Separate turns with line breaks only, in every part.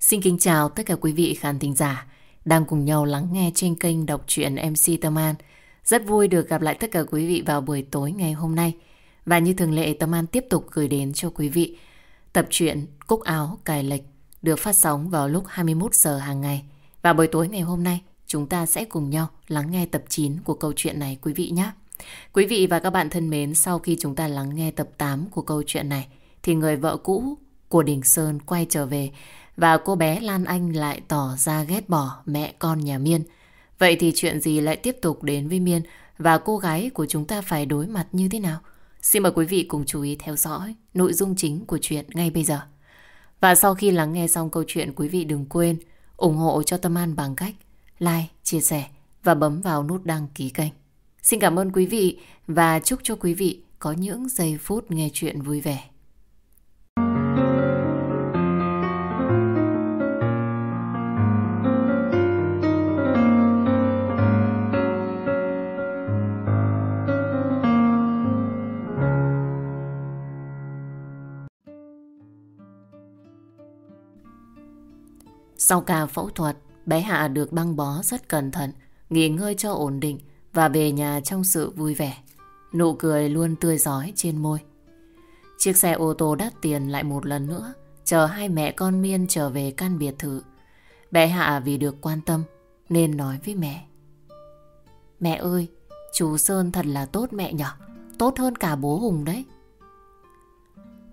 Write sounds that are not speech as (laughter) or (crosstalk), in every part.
Xin kính chào tất cả quý vị khán thính giả đang cùng nhau lắng nghe trên kênh đọc truyện MC Tâm An. Rất vui được gặp lại tất cả quý vị vào buổi tối ngày hôm nay. Và như thường lệ Tâm An tiếp tục gửi đến cho quý vị tập truyện Cúc Áo Cài Lệch được phát sóng vào lúc 21 giờ hàng ngày. Và buổi tối ngày hôm nay chúng ta sẽ cùng nhau lắng nghe tập 9 của câu chuyện này quý vị nhé. Quý vị và các bạn thân mến, sau khi chúng ta lắng nghe tập 8 của câu chuyện này thì người vợ cũ của Đình Sơn quay trở về và cô bé Lan Anh lại tỏ ra ghét bỏ mẹ con nhà Miên. Vậy thì chuyện gì lại tiếp tục đến với Miên và cô gái của chúng ta phải đối mặt như thế nào? Xin mời quý vị cùng chú ý theo dõi nội dung chính của chuyện ngay bây giờ. Và sau khi lắng nghe xong câu chuyện, quý vị đừng quên ủng hộ cho Tâm An bằng cách like, chia sẻ và bấm vào nút đăng ký kênh. Xin cảm ơn quý vị và chúc cho quý vị có những giây phút nghe chuyện vui vẻ. Sau ca phẫu thuật, bé Hạ được băng bó rất cẩn thận, nghỉ ngơi cho ổn định và về nhà trong sự vui vẻ. Nụ cười luôn tươi giói trên môi. Chiếc xe ô tô đắt tiền lại một lần nữa chờ hai mẹ con Miên trở về căn biệt thự. Bé Hạ vì được quan tâm nên nói với mẹ. Mẹ ơi, chú Sơn thật là tốt mẹ nhở, tốt hơn cả bố Hùng đấy.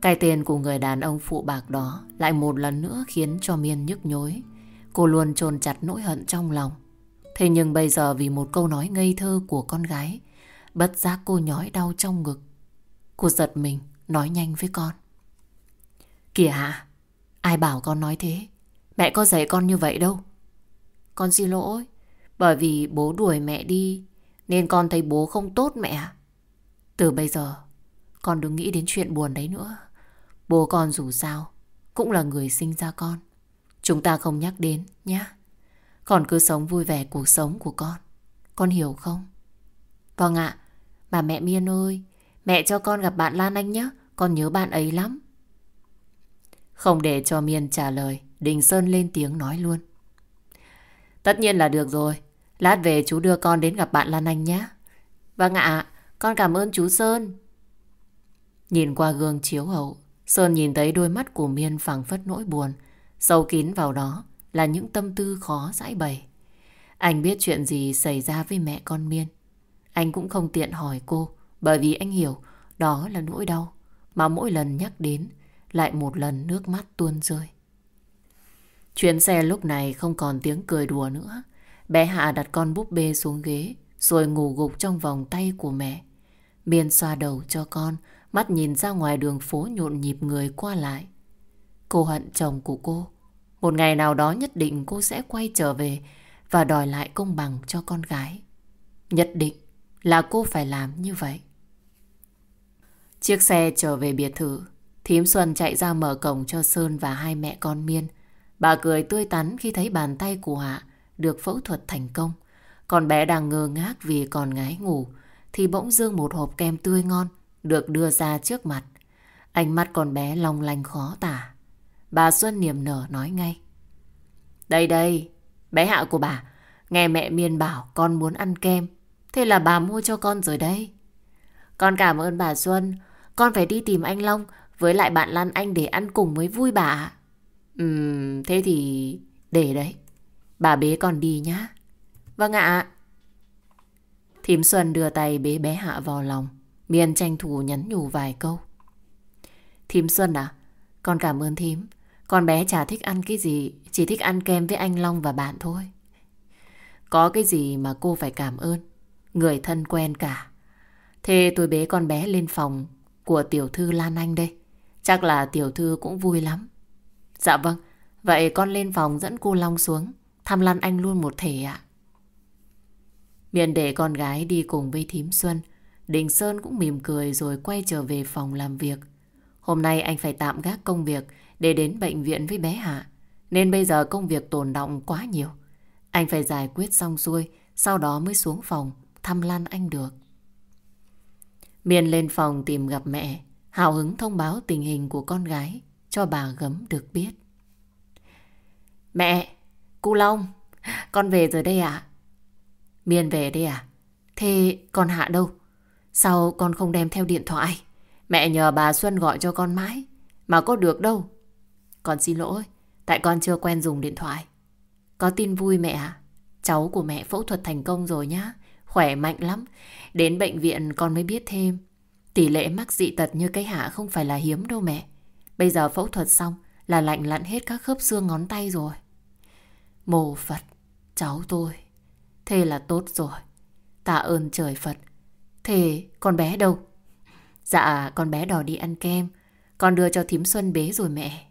Cái tên của người đàn ông phụ bạc đó lại một lần nữa khiến cho Miên nhức nhối. Cô luôn trồn chặt nỗi hận trong lòng. Thế nhưng bây giờ vì một câu nói ngây thơ của con gái, bất giác cô nhói đau trong ngực. Cô giật mình, nói nhanh với con. Kìa hả? Ai bảo con nói thế? Mẹ có dạy con như vậy đâu. Con xin lỗi, bởi vì bố đuổi mẹ đi, nên con thấy bố không tốt mẹ. Từ bây giờ, con đừng nghĩ đến chuyện buồn đấy nữa. Bố con dù sao, cũng là người sinh ra con. Chúng ta không nhắc đến nhé. còn cứ sống vui vẻ cuộc sống của con. Con hiểu không? Vâng ạ. Bà mẹ Miên ơi, mẹ cho con gặp bạn Lan Anh nhé. Con nhớ bạn ấy lắm. Không để cho Miên trả lời, Đình Sơn lên tiếng nói luôn. Tất nhiên là được rồi. Lát về chú đưa con đến gặp bạn Lan Anh nhé. Vâng ạ, con cảm ơn chú Sơn. Nhìn qua gương chiếu hậu, Sơn nhìn thấy đôi mắt của Miên phẳng phất nỗi buồn. Sâu kín vào đó là những tâm tư khó giải bày. Anh biết chuyện gì xảy ra với mẹ con Miên. Anh cũng không tiện hỏi cô, bởi vì anh hiểu đó là nỗi đau mà mỗi lần nhắc đến lại một lần nước mắt tuôn rơi. Chuyến xe lúc này không còn tiếng cười đùa nữa. Bé Hạ đặt con búp bê xuống ghế, rồi ngủ gục trong vòng tay của mẹ. Miên xoa đầu cho con mắt nhìn ra ngoài đường phố nhộn nhịp người qua lại. Cô hận chồng của cô. Một ngày nào đó nhất định cô sẽ quay trở về và đòi lại công bằng cho con gái. Nhất định là cô phải làm như vậy. Chiếc xe trở về biệt thự. Thím Xuân chạy ra mở cổng cho Sơn và hai mẹ con Miên. Bà cười tươi tắn khi thấy bàn tay của Hạ được phẫu thuật thành công. Còn bé đang ngơ ngác vì còn ngái ngủ, thì bỗng dưng một hộp kem tươi ngon được đưa ra trước mặt. Ánh mắt con bé long lanh khó tả. Bà Xuân niềm nở nói ngay. Đây đây, bé Hạ của bà, nghe mẹ Miên bảo con muốn ăn kem. Thế là bà mua cho con rồi đây. Con cảm ơn bà Xuân, con phải đi tìm anh Long với lại bạn Lan Anh để ăn cùng mới vui bà. Ừm, thế thì để đấy. Bà bế con đi nhá. Vâng ạ. Thím Xuân đưa tay bế bé Hạ vào lòng. Miên tranh thủ nhắn nhủ vài câu. Thím Xuân à? Con cảm ơn thím. Con bé chả thích ăn cái gì, chỉ thích ăn kem với anh Long và bạn thôi. Có cái gì mà cô phải cảm ơn. Người thân quen cả. Thế tôi bế con bé lên phòng của tiểu thư Lan Anh đây. Chắc là tiểu thư cũng vui lắm. Dạ vâng, vậy con lên phòng dẫn cô Long xuống, thăm Lan Anh luôn một thể ạ. Miền để con gái đi cùng với thím Xuân, Đình Sơn cũng mỉm cười rồi quay trở về phòng làm việc. Hôm nay anh phải tạm gác công việc để đến bệnh viện với bé Hạ. Nên bây giờ công việc tồn động quá nhiều. Anh phải giải quyết xong xuôi, sau đó mới xuống phòng thăm Lan Anh được. Miền lên phòng tìm gặp mẹ, hào hứng thông báo tình hình của con gái cho bà gấm được biết. Mẹ, cu Long, con về rồi đây ạ. Miền về đây à? Thế con Hạ đâu? Sao con không đem theo điện thoại? Mẹ nhờ bà Xuân gọi cho con mãi. Mà có được đâu. Con xin lỗi. Tại con chưa quen dùng điện thoại. Có tin vui mẹ à? Cháu của mẹ phẫu thuật thành công rồi nhá. Khỏe mạnh lắm. Đến bệnh viện con mới biết thêm. Tỷ lệ mắc dị tật như cái Hạ không phải là hiếm đâu mẹ. Bây giờ phẫu thuật xong là lạnh lặn hết các khớp xương ngón tay rồi. Mồ Phật, cháu tôi. Thế là tốt rồi. Tạ ơn trời Phật. Thế con bé đâu? Dạ con bé đòi đi ăn kem. Con đưa cho thím Xuân bế rồi mẹ.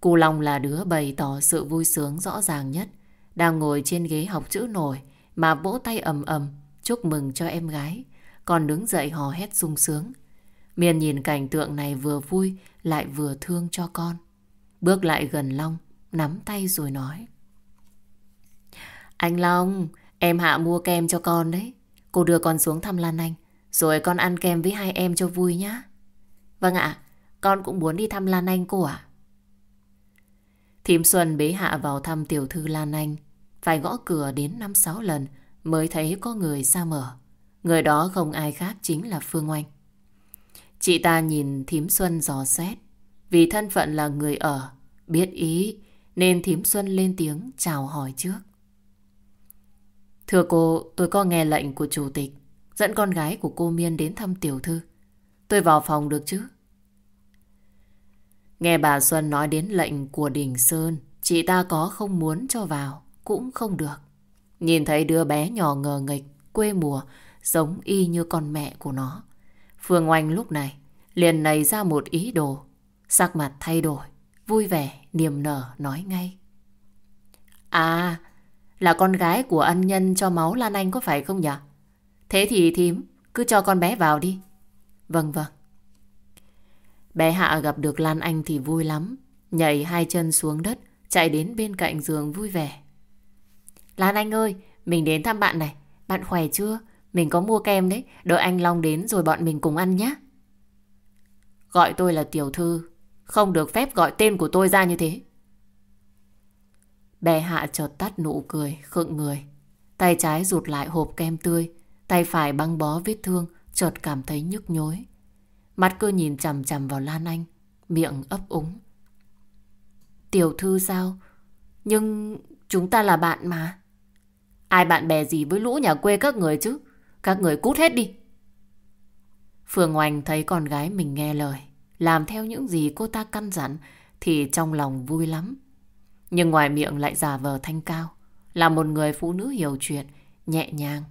Cô Long là đứa bày tỏ sự vui sướng rõ ràng nhất. Đang ngồi trên ghế học chữ nổi mà vỗ tay ầm ầm chúc mừng cho em gái. Còn đứng dậy hò hét sung sướng. Miền nhìn cảnh tượng này vừa vui lại vừa thương cho con. Bước lại gần Long, nắm tay rồi nói. Anh Long, em Hạ mua kem cho con đấy. Cô đưa con xuống thăm Lan Anh, rồi con ăn kem với hai em cho vui nhá. Vâng ạ, con cũng muốn đi thăm Lan Anh cô ạ. Thím Xuân bế Hạ vào thăm tiểu thư Lan Anh. Phải gõ cửa đến 5-6 lần mới thấy có người ra mở. Người đó không ai khác chính là Phương Oanh. Chị ta nhìn thím Xuân dò xét. Vì thân phận là người ở, biết ý, nên thím Xuân lên tiếng chào hỏi trước. Thưa cô, tôi có nghe lệnh của chủ tịch dẫn con gái của cô Miên đến thăm tiểu thư. Tôi vào phòng được chứ? Nghe bà Xuân nói đến lệnh của Đình Sơn, chị ta có không muốn cho vào, cũng không được. Nhìn thấy đứa bé nhỏ ngờ nghịch, quê mùa, giống y như con mẹ của nó. Phương Oanh lúc này liền nảy ra một ý đồ, sắc mặt thay đổi, vui vẻ, niềm nở nói ngay. À, là con gái của ân nhân cho máu Lan Anh có phải không nhỉ? Thế thì thím, cứ cho con bé vào đi. Vâng vâng. Bé Hạ gặp được Lan Anh thì vui lắm. Nhảy hai chân xuống đất, chạy đến bên cạnh giường vui vẻ. Lan Anh ơi, mình đến thăm bạn này. Bạn khỏe chưa? Mình có mua kem đấy. Đợi anh Long đến rồi bọn mình cùng ăn nhé. Gọi tôi là Tiểu Thư. Không được phép gọi tên của tôi ra như thế. Bé Hạ chợt tắt nụ cười, khựng người. Tay trái rụt lại hộp kem tươi. Tay phải băng bó vết thương, chợt cảm thấy nhức nhối. Mắt cứ nhìn chằm chằm vào Lan Anh, miệng ấp úng. Tiểu thư sao? Nhưng chúng ta là bạn mà. Ai bạn bè gì với lũ nhà quê các người chứ? Các người cút hết đi. Phương Oanh thấy con gái mình nghe lời, làm theo những gì cô ta căn dặn thì trong lòng vui lắm. Nhưng ngoài miệng lại giả vờ thanh cao, là một người phụ nữ hiểu chuyện, nhẹ nhàng.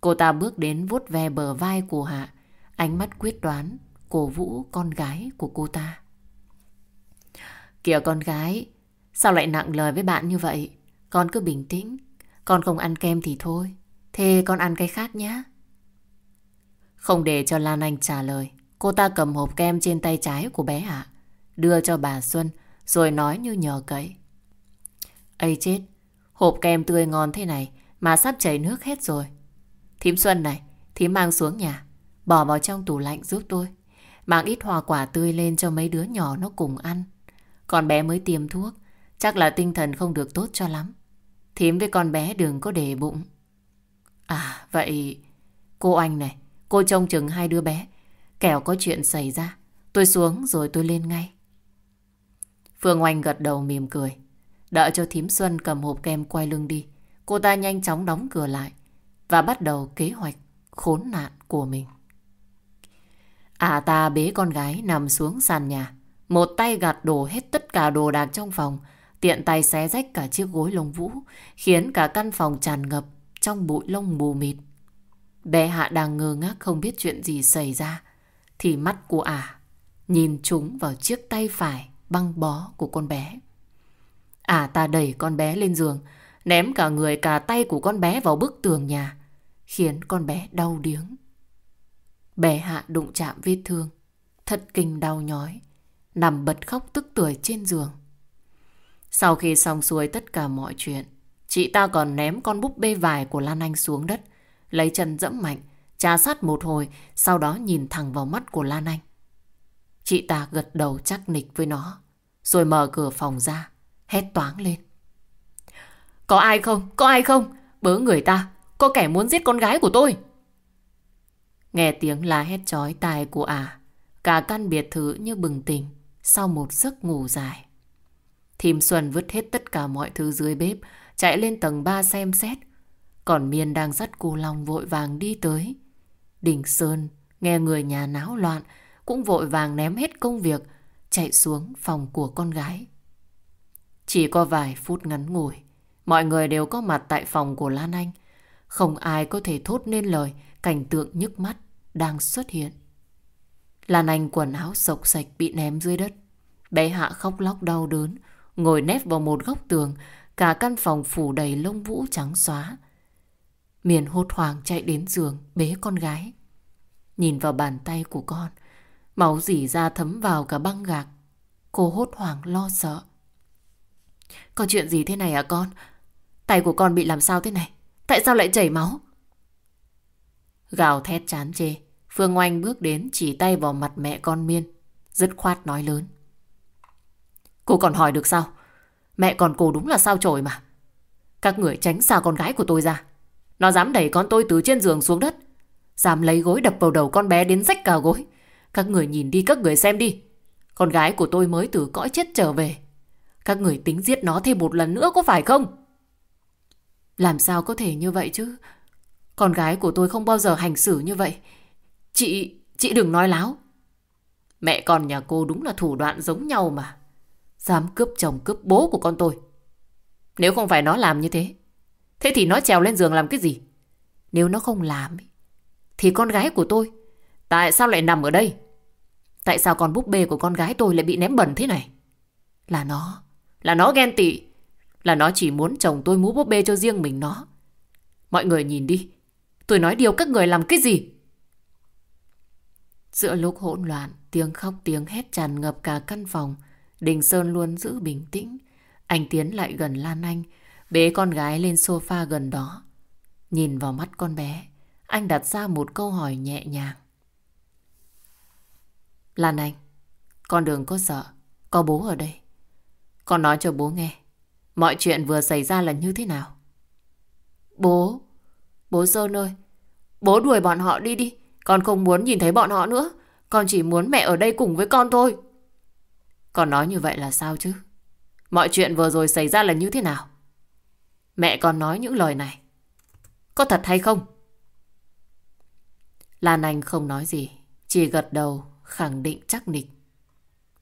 Cô ta bước đến vuốt ve bờ vai của Hạ, ánh mắt quyết đoán, cổ vũ con gái của cô ta. Kìa con gái, sao lại nặng lời với bạn như vậy? Con cứ bình tĩnh, con không ăn kem thì thôi. Thế con ăn cái khác nhé. Không để cho Lan Anh trả lời, cô ta cầm hộp kem trên tay trái của bé Hạ, đưa cho bà Xuân, rồi nói như nhờ cậy. Ây chết, hộp kem tươi ngon thế này mà sắp chảy nước hết rồi. Thím Xuân này, thím mang xuống nhà, bỏ vào trong tủ lạnh giúp tôi. Mang ít hoa quả tươi lên cho mấy đứa nhỏ nó cùng ăn. Con bé mới tiêm thuốc, chắc là tinh thần không được tốt cho lắm. Thím với con bé đừng có để bụng. À, vậy... Cô anh này, cô trông chừng hai đứa bé. Kẻo có chuyện xảy ra. Tôi xuống rồi tôi lên ngay. Phương Oanh gật đầu mỉm cười. Đợi cho thím Xuân cầm hộp kem quay lưng đi. Cô ta nhanh chóng đóng cửa lại và bắt đầu kế hoạch khốn nạn của mình. À ta bế con gái nằm xuống sàn nhà. Một tay gạt đổ hết tất cả đồ đạc trong phòng. Tiện tay xé rách cả chiếc gối lông vũ. Khiến cả căn phòng tràn ngập trong bụi lông mù mịt. Bé Hạ đang ngơ ngác không biết chuyện gì xảy ra. Thì mắt của ả à, nhìn trúng vào chiếc tay phải băng bó của con bé. À ta đẩy con bé lên giường, ném cả người cả tay của con bé vào bức tường nhà, khiến con bé đau điếng. Bé Hạ đụng chạm vết thương, thật kinh đau nhói, nằm bật khóc tức tuổi trên giường. Sau khi xong xuôi tất cả mọi chuyện, chị ta còn ném con búp bê vải của Lan Anh xuống đất, lấy chân dẫm mạnh, trà sát một hồi, sau đó nhìn thẳng vào mắt của Lan Anh. Chị ta gật đầu chắc nịch với nó, rồi mở cửa phòng ra, hét toáng lên. Có ai không? Có ai không? Bớ người ta, có kẻ muốn giết con gái của tôi. Nghe tiếng la hét chói tai của ả, à, cả căn biệt thự như bừng tỉnh sau một giấc ngủ dài. Thìm Xuân vứt hết tất cả mọi thứ dưới bếp, chạy lên tầng 3 xem xét. Còn Miên đang dắt cô Long vội vàng đi tới. Đình Sơn nghe người nhà náo loạn, cũng vội vàng ném hết công việc, chạy xuống phòng của con gái. Chỉ có vài phút ngắn ngủi, mọi người đều có mặt tại phòng của Lan Anh. Không ai có thể thốt nên lời cảnh tượng nhức mắt đang xuất hiện. Lan Anh quần áo sộc sạch bị ném dưới đất. Bé Hạ khóc lóc đau đớn, ngồi nép vào một góc tường, cả căn phòng phủ đầy lông vũ trắng xóa. Miền hốt hoảng chạy đến giường bế con gái. Nhìn vào bàn tay của con, máu dỉ ra thấm vào cả băng gạc. Cô hốt hoảng lo sợ. Có chuyện gì thế này à con? Tay của con bị làm sao thế này? Tại sao lại chảy máu? Gào thét chán chê. Phương Oanh bước đến chỉ tay vào mặt mẹ con Miên. Dứt khoát nói lớn. Cô còn hỏi được sao? Mẹ con cô đúng là sao trổi mà. Các người tránh xa con gái của tôi ra. Nó dám đẩy con tôi từ trên giường xuống đất. Dám lấy gối đập vào đầu con bé đến rách cả gối. Các người nhìn đi, các người xem đi. Con gái của tôi mới từ cõi chết trở về. Các người tính giết nó thêm một lần nữa có phải không? Làm sao có thể như vậy chứ? Con gái của tôi không bao giờ hành xử như vậy. Chị, chị đừng nói láo. Mẹ con nhà cô đúng là thủ đoạn giống nhau mà. Dám cướp chồng cướp bố của con tôi. Nếu không phải nó làm như thế, thế thì nó trèo lên giường làm cái gì? Nếu nó không làm, thì con gái của tôi, tại sao lại nằm ở đây? Tại sao con búp bê của con gái tôi lại bị ném bẩn thế này? Là nó, là nó ghen tị, là nó chỉ muốn chồng tôi mú búp bê cho riêng mình nó. Mọi người nhìn đi, tôi nói điều các người làm cái gì? Giữa lúc hỗn loạn, tiếng khóc tiếng hét tràn ngập cả căn phòng. Đình Sơn luôn giữ bình tĩnh. Anh tiến lại gần Lan Anh, bế con gái lên sofa gần đó. Nhìn vào mắt con bé, anh đặt ra một câu hỏi nhẹ nhàng. Lan Anh, con đừng có sợ, có bố ở đây. Con nói cho bố nghe, mọi chuyện vừa xảy ra là như thế nào. Bố, bố Sơn ơi, bố đuổi bọn họ đi đi. Con không muốn nhìn thấy bọn họ nữa. Con chỉ muốn mẹ ở đây cùng với con thôi. Con nói như vậy là sao chứ? Mọi chuyện vừa rồi xảy ra là như thế nào? Mẹ con nói những lời này. Có thật hay không? Lan Anh không nói gì. Chỉ gật đầu khẳng định chắc nịch.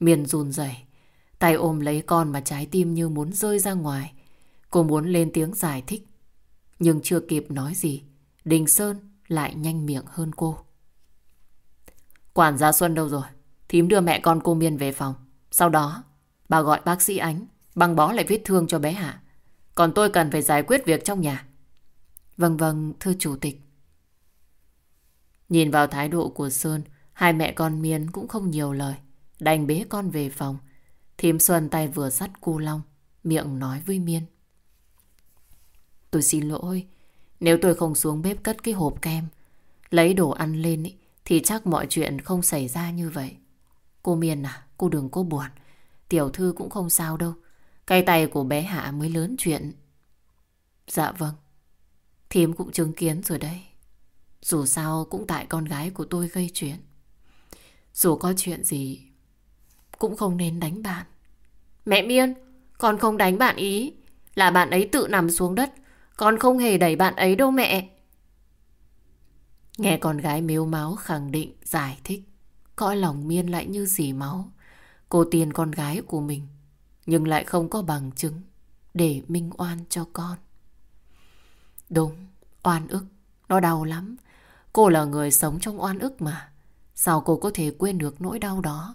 Miền run rẩy Tay ôm lấy con mà trái tim như muốn rơi ra ngoài. Cô muốn lên tiếng giải thích. Nhưng chưa kịp nói gì. Đình Sơn lại nhanh miệng hơn cô. Quản gia Xuân đâu rồi? Thím đưa mẹ con cô Miên về phòng. Sau đó, bà gọi bác sĩ Ánh, băng bó lại vết thương cho bé Hạ. Còn tôi cần phải giải quyết việc trong nhà. Vâng vâng, thưa chủ tịch. Nhìn vào thái độ của Sơn, hai mẹ con Miên cũng không nhiều lời. Đành bế con về phòng. Thím Xuân tay vừa sắt cu long, miệng nói với Miên. Tôi xin lỗi, nếu tôi không xuống bếp cất cái hộp kem, lấy đồ ăn lên ý, thì chắc mọi chuyện không xảy ra như vậy. Cô Miên à, cô đừng có buồn. Tiểu thư cũng không sao đâu. Cái tay của bé Hạ mới lớn chuyện. Dạ vâng. Thím cũng chứng kiến rồi đấy. Dù sao cũng tại con gái của tôi gây chuyện. Dù có chuyện gì, cũng không nên đánh bạn. Mẹ Miên, con không đánh bạn ý. Là bạn ấy tự nằm xuống đất. Con không hề đẩy bạn ấy đâu mẹ. Nghe con gái miếu máu khẳng định, giải thích. Cõi lòng miên lại như dì máu. Cô tiền con gái của mình. Nhưng lại không có bằng chứng để minh oan cho con. Đúng, oan ức. Nó đau lắm. Cô là người sống trong oan ức mà. Sao cô có thể quên được nỗi đau đó?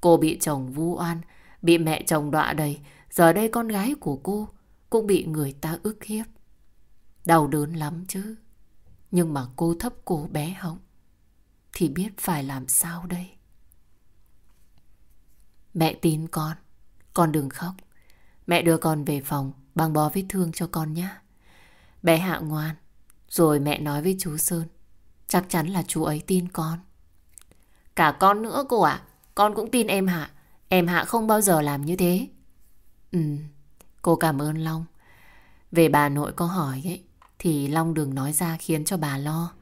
Cô bị chồng vu oan, bị mẹ chồng đọa đầy. Giờ đây con gái của cô cũng bị người ta ức hiếp. Đau đớn lắm chứ. Nhưng mà cô thấp cổ bé họng, Thì biết phải làm sao đây Mẹ tin con Con đừng khóc Mẹ đưa con về phòng, Băng bó vết thương cho con nhé Bé Hạ ngoan, Rồi mẹ nói với chú Sơn, Chắc chắn là chú ấy tin con Cả con nữa cô ạ, Con cũng tin em Hạ Em Hạ không bao giờ làm như thế Ừ Cô cảm ơn Long. Về bà nội có hỏi ấy, thì Long đừng nói ra khiến cho bà lo.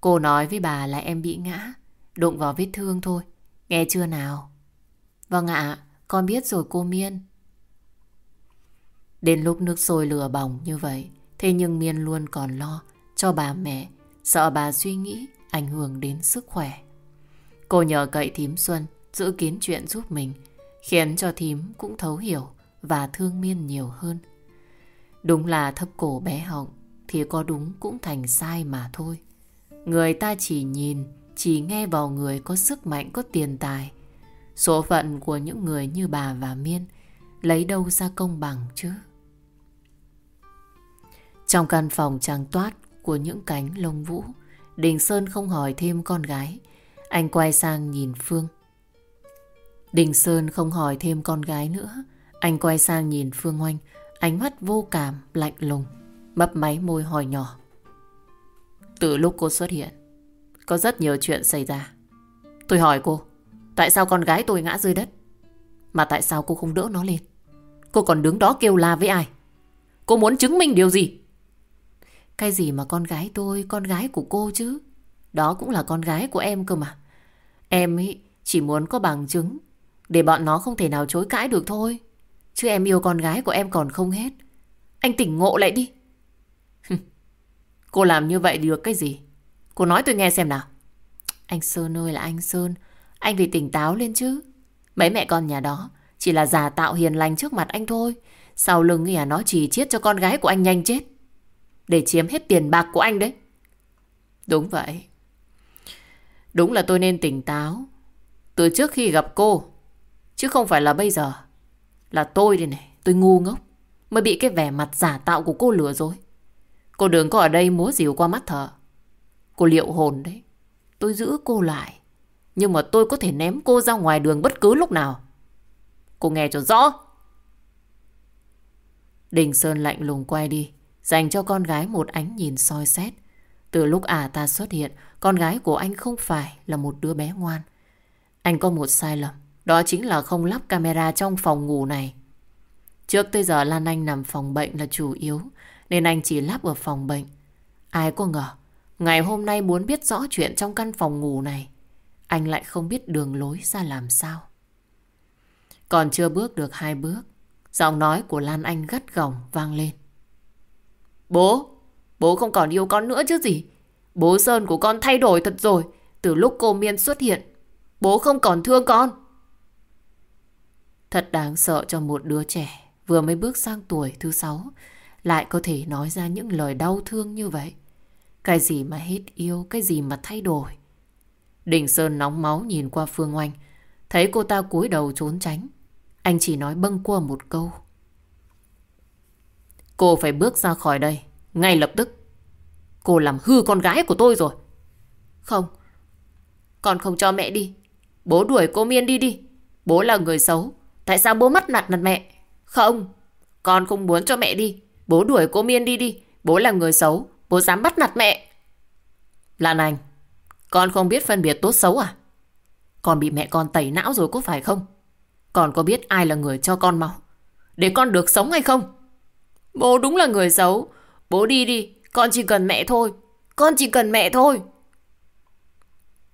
Cô nói với bà là em bị ngã, đụng vào vết thương thôi. Nghe chưa nào? Vâng ạ, con biết rồi cô Miên. Đến lúc nước sôi lửa bỏng như vậy, thế nhưng Miên luôn còn lo cho bà mẹ, sợ bà suy nghĩ ảnh hưởng đến sức khỏe. Cô nhờ cậy thím Xuân giữ kiến chuyện giúp mình, khiến cho thím cũng thấu hiểu và thương Miên nhiều hơn. Đúng là thấp cổ bé họng thì có đúng cũng thành sai mà thôi. Người ta chỉ nhìn, chỉ nghe vào người có sức mạnh, có tiền tài. Số phận của những người như bà và Miên lấy đâu ra công bằng chứ? Trong căn phòng trang toát của những cánh lông vũ, Đình Sơn không hỏi thêm con gái. Anh quay sang nhìn Phương. Đình Sơn không hỏi thêm con gái nữa. Anh quay sang nhìn Phương Oanh, ánh mắt vô cảm, lạnh lùng, mấp máy môi hỏi nhỏ. Từ lúc cô xuất hiện, có rất nhiều chuyện xảy ra. Tôi hỏi cô, tại sao con gái tôi ngã dưới đất? Mà tại sao cô không đỡ nó lên? Cô còn đứng đó kêu la với ai? Cô muốn chứng minh điều gì? Cái gì mà con gái tôi, con gái của cô chứ? Đó cũng là con gái của em cơ mà. Em ấy chỉ muốn có bằng chứng để bọn nó không thể nào chối cãi được thôi. Chứ em yêu con gái của em còn không hết. Anh tỉnh ngộ lại đi. cô làm như vậy được cái gì? Cô nói tôi nghe xem nào. Anh Sơn ơi là anh Sơn. Anh phải tỉnh táo lên chứ. Mấy mẹ con nhà đó chỉ là giả tạo hiền lành trước mặt anh thôi. Sau lưng thì à nó chỉ chiết cho con gái của anh nhanh chết. Để chiếm hết tiền bạc của anh đấy. Đúng vậy. Đúng là tôi nên tỉnh táo. Từ trước khi gặp cô. Chứ không phải là bây giờ. Là tôi đây này. Tôi ngu ngốc. Mới bị cái vẻ mặt giả tạo của cô lừa rồi. Cô đừng có ở đây múa dìu qua mắt thở. Cô liệu hồn đấy. Tôi giữ cô lại. Nhưng mà tôi có thể ném cô ra ngoài đường bất cứ lúc nào. Cô nghe cho rõ. Đình Sơn lạnh lùng quay đi. Dành cho con gái một ánh nhìn soi xét. Từ lúc ả ta xuất hiện, con gái của anh không phải là một đứa bé ngoan. Anh có một sai lầm. Đó chính là không lắp camera trong phòng ngủ này. Trước tới giờ Lan Anh nằm phòng bệnh là chủ yếu, nên anh chỉ lắp ở phòng bệnh. Ai có ngờ, ngày hôm nay muốn biết rõ chuyện trong căn phòng ngủ này, anh lại không biết đường lối ra làm sao. Còn chưa bước được hai bước, giọng nói của Lan Anh gắt gỏng vang lên. Bố, bố không còn yêu con nữa chứ gì. Bố Sơn của con thay đổi thật rồi, từ lúc cô Miên xuất hiện. Bố không còn thương con. Thật đáng sợ cho một đứa trẻ vừa mới bước sang tuổi thứ sáu lại có thể nói ra những lời đau thương như vậy. Cái gì mà hết yêu, cái gì mà thay đổi. Đình Sơn nóng máu nhìn qua Phương Oanh, thấy cô ta cúi đầu trốn tránh. Anh chỉ nói bâng qua một câu. Cô phải bước ra khỏi đây, ngay lập tức. Cô làm hư con gái của tôi rồi. Không, con không cho mẹ đi. Bố đuổi cô Miên đi đi. Bố là người xấu. Tại sao bố mất nạt nạt mẹ? Không, con không muốn cho mẹ đi. Bố đuổi cô Miên đi đi. Bố là người xấu. Bố dám bắt nạt mẹ. Lan Anh, con không biết phân biệt tốt xấu à? Con bị mẹ con tẩy não rồi có phải không? Con có biết ai là người cho con máu? Để con được sống hay không? Bố đúng là người xấu. Bố đi đi, con chỉ cần mẹ thôi. Con chỉ cần mẹ thôi.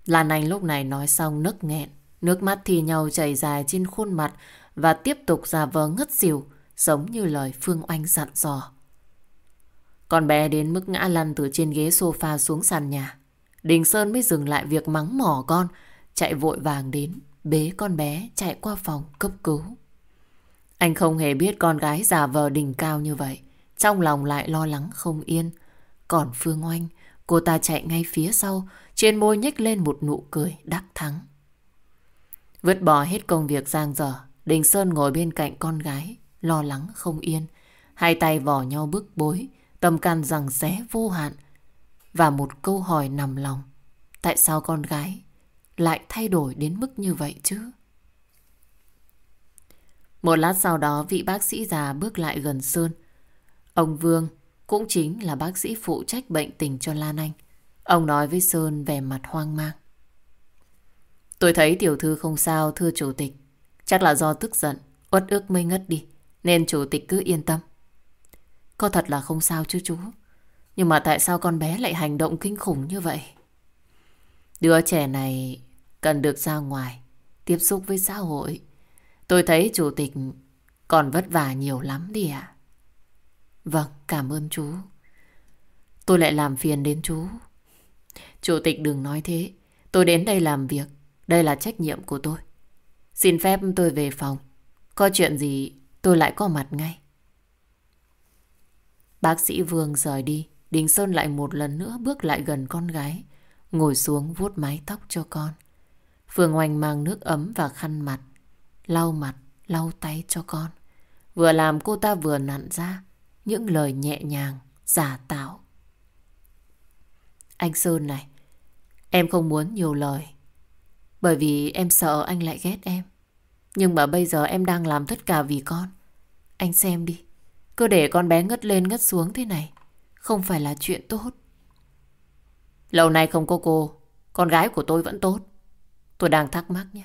Lan Anh lúc này nói xong nức nghẹn. Nước mắt thì nhau chảy dài trên khuôn mặt và tiếp tục giả vờ ngất xỉu, giống như lời Phương Oanh dặn dò. Con bé đến mức ngã lăn từ trên ghế sofa xuống sàn nhà. Đình Sơn mới dừng lại việc mắng mỏ con, chạy vội vàng đến, bế con bé chạy qua phòng cấp cứu. Anh không hề biết con gái giả vờ đỉnh cao như vậy. Trong lòng lại lo lắng không yên. Còn Phương Oanh, cô ta chạy ngay phía sau, trên môi nhếch lên một nụ cười đắc thắng. Vứt bỏ hết công việc giang dở, Đình Sơn ngồi bên cạnh con gái, lo lắng không yên. Hai tay vò nhau bức bối, tâm can rằng xé vô hạn. Và một câu hỏi nằm lòng. Tại sao con gái lại thay đổi đến mức như vậy chứ? Một lát sau đó vị bác sĩ già bước lại gần Sơn. Ông Vương cũng chính là bác sĩ phụ trách bệnh tình cho Lan Anh. Ông nói với Sơn vẻ mặt hoang mang. Tôi thấy tiểu thư không sao thưa chủ tịch. Chắc là do tức giận, uất ức mới ngất đi. Nên chủ tịch cứ yên tâm. Có thật là không sao chứ chú. Nhưng mà tại sao con bé lại hành động kinh khủng như vậy? Đứa trẻ này cần được ra ngoài, tiếp xúc với xã hội. Tôi thấy chủ tịch còn vất vả nhiều lắm đi ạ. Vâng, cảm ơn chú. Tôi lại làm phiền đến chú. Chủ tịch đừng nói thế. Tôi đến đây làm việc. Đây là trách nhiệm của tôi. Xin phép tôi về phòng. Có chuyện gì tôi lại có mặt ngay. Bác sĩ Vương rời đi. Đình Sơn lại một lần nữa bước lại gần con gái. Ngồi xuống vuốt mái tóc cho con. Phương Oanh mang nước ấm và khăn mặt. Lau mặt, lau tay cho con. Vừa làm cô ta vừa nặn ra những lời nhẹ nhàng, giả tạo. Anh Sơn này, em không muốn nhiều lời. Bởi vì em sợ anh lại ghét em. Nhưng mà bây giờ em đang làm tất cả vì con. Anh xem đi, cứ để con bé ngất lên ngất xuống thế này. Không phải là chuyện tốt. Lâu nay không có cô, con gái của tôi vẫn tốt. Tôi đang thắc mắc nhé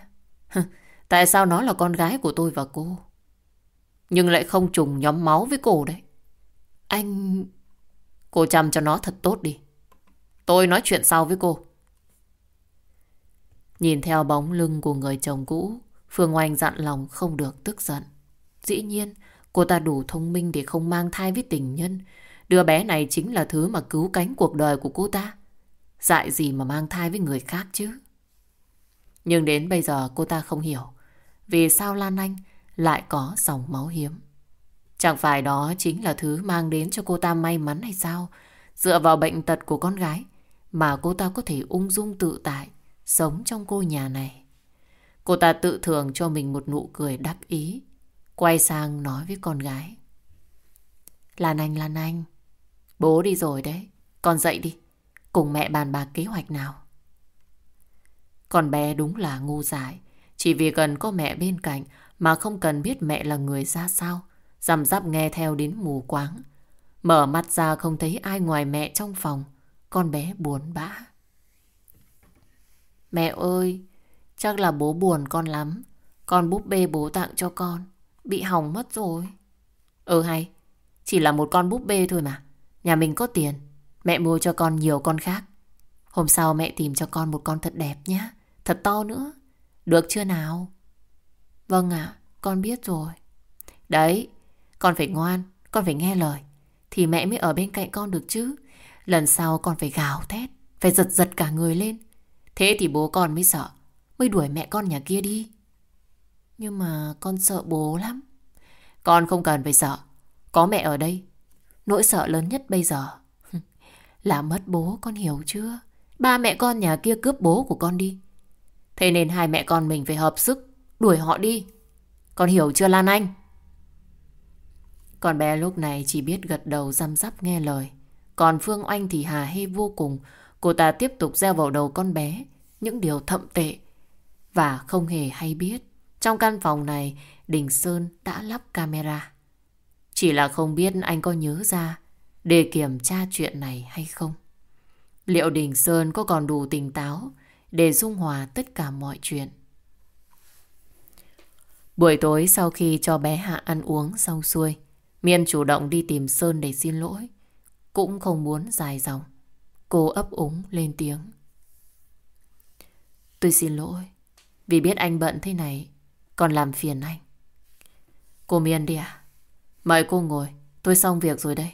Tại sao nó là con gái của tôi và cô? Nhưng lại không trùng nhóm máu với cô đấy. Anh... Cô chăm cho nó thật tốt đi. Tôi nói chuyện sau với cô. Nhìn theo bóng lưng của người chồng cũ, Phương Oanh dặn lòng không được tức giận. Dĩ nhiên, cô ta đủ thông minh để không mang thai với tình nhân. Đứa bé này chính là thứ mà cứu cánh cuộc đời của cô ta. Dại gì mà mang thai với người khác chứ? Nhưng đến bây giờ cô ta không hiểu vì sao Lan Anh lại có dòng máu hiếm. Chẳng phải đó chính là thứ mang đến cho cô ta may mắn hay sao? Dựa vào bệnh tật của con gái mà cô ta có thể ung dung tự tại sống trong cô nhà này. Cô ta tự thường cho mình một nụ cười đắc ý. Quay sang nói với con gái. Lan Anh, Lan Anh. Bố đi rồi đấy. Con dậy đi. Cùng mẹ bàn bạc kế hoạch nào. Con bé đúng là ngu dại. Chỉ vì cần có mẹ bên cạnh mà không cần biết mẹ là người ra sao. Dằm dắp nghe theo đến mù quáng. Mở mắt ra không thấy ai ngoài mẹ trong phòng. Con bé buồn bã. Mẹ ơi, chắc là bố buồn con lắm. Con búp bê bố tặng cho con. Bị hỏng mất rồi. Ừ hay, chỉ là một con búp bê thôi mà. Nhà mình có tiền. Mẹ mua cho con nhiều con khác. Hôm sau mẹ tìm cho con một con thật đẹp nhé. Thật to nữa. Được chưa nào? Vâng ạ, con biết rồi. Đấy, con phải ngoan, con phải nghe lời. Thì mẹ mới ở bên cạnh con được chứ. Lần sau con phải gào thét, phải giật giật cả người lên. Thế thì bố con mới sợ, mới đuổi mẹ con nhà kia đi. Nhưng mà con sợ bố lắm. Con không cần phải sợ, có mẹ ở đây. Nỗi sợ lớn nhất bây giờ (laughs) là mất bố con hiểu chưa? Ba mẹ con nhà kia cướp bố của con đi. Thế nên hai mẹ con mình phải hợp sức đuổi họ đi. Con hiểu chưa Lan Anh? Con bé lúc này chỉ biết gật đầu răm rắp nghe lời. Còn Phương Oanh thì hà hê vô cùng. Cô ta tiếp tục gieo vào đầu con bé những điều thậm tệ. Và không hề hay biết. Trong căn phòng này, Đình Sơn đã lắp camera. Chỉ là không biết anh có nhớ ra để kiểm tra chuyện này hay không. Liệu Đình Sơn có còn đủ tỉnh táo để dung hòa tất cả mọi chuyện? Buổi tối sau khi cho bé Hạ ăn uống xong xuôi, Miên chủ động đi tìm Sơn để xin lỗi. Cũng không muốn dài dòng. Cô ấp úng lên tiếng. Tôi xin lỗi. Vì biết anh bận thế này, còn làm phiền anh. Cô Miên đi à? Mời cô ngồi, tôi xong việc rồi đây.